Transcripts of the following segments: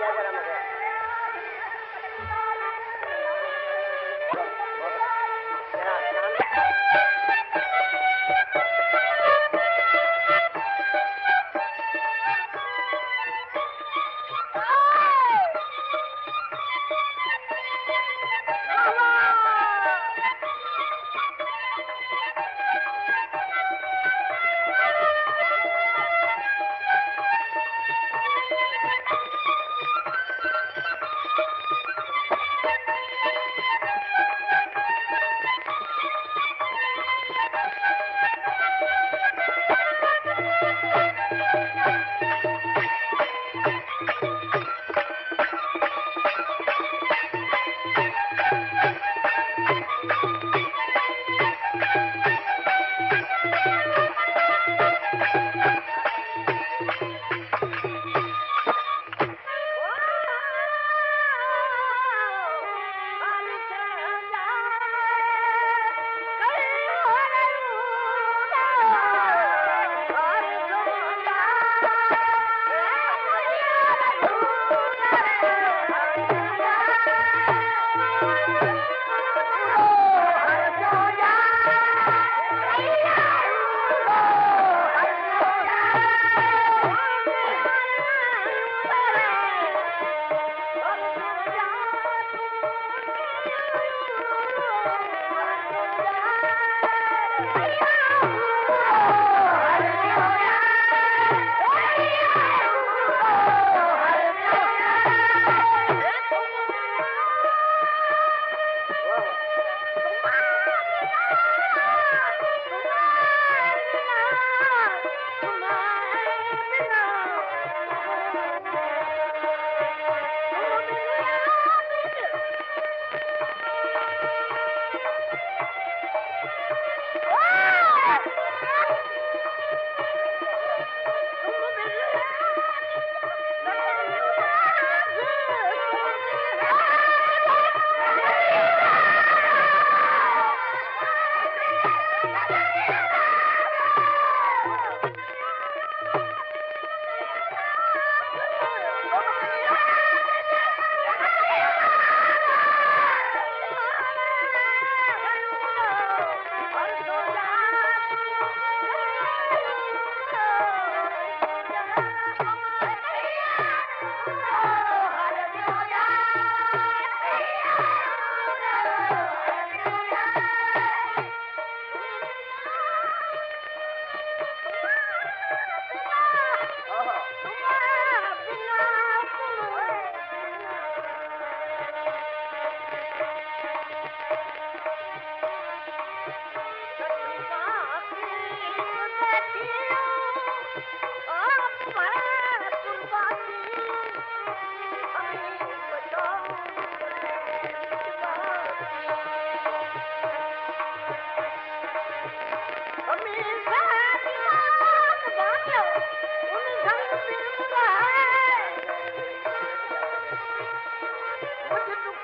जय राम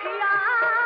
aa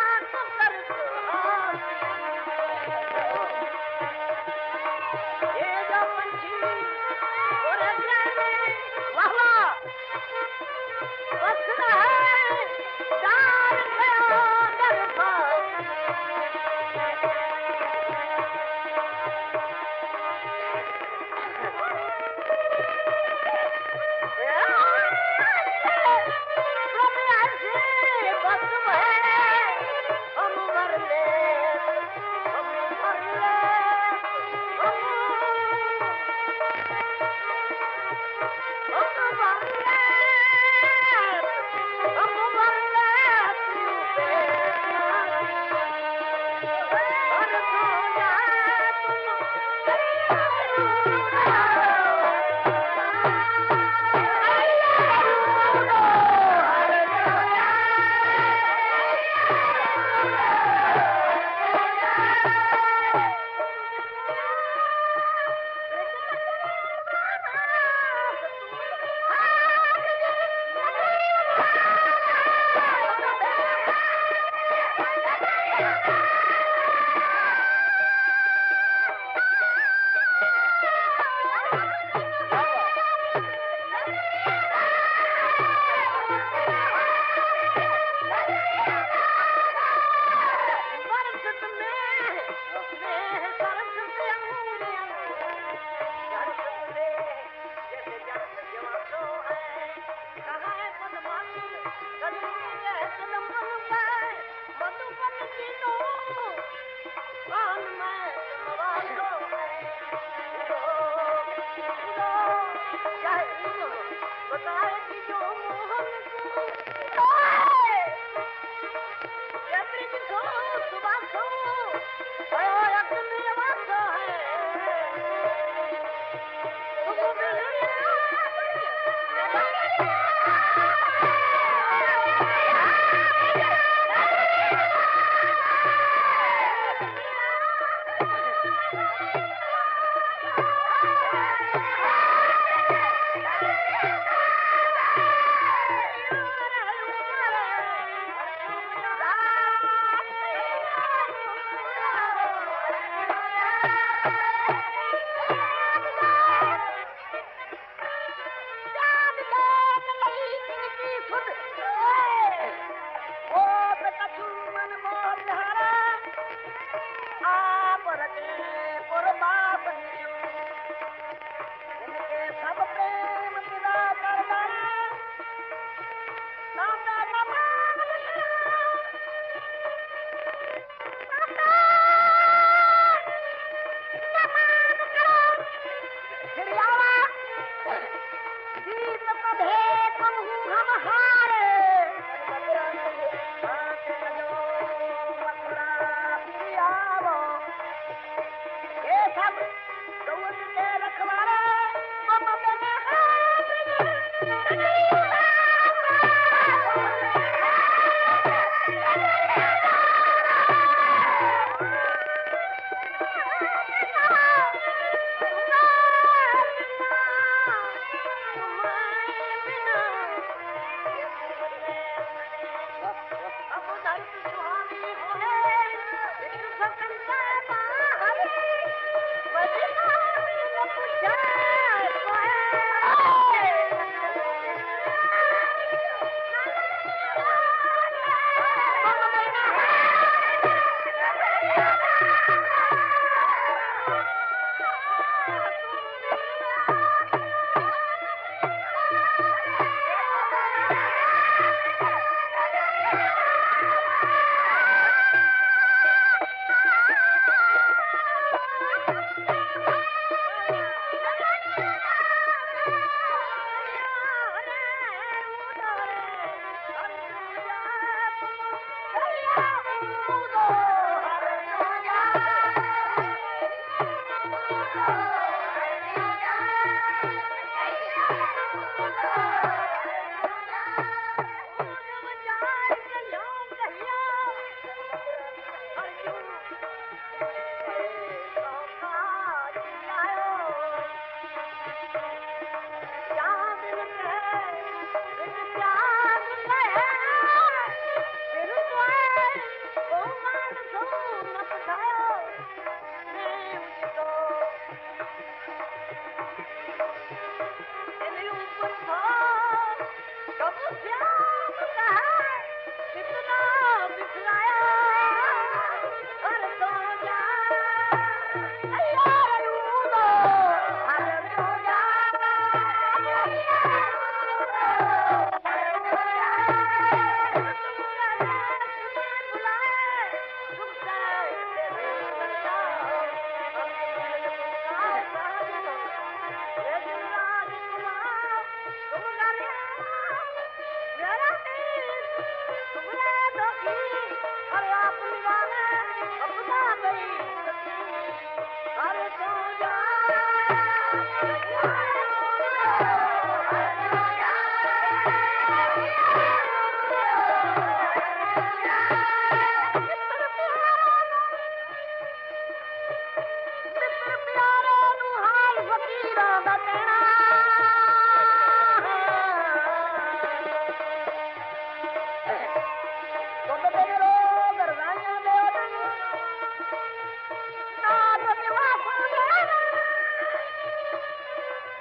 भेद हम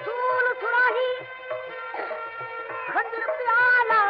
फूल थोड़ा ही खंड प्याला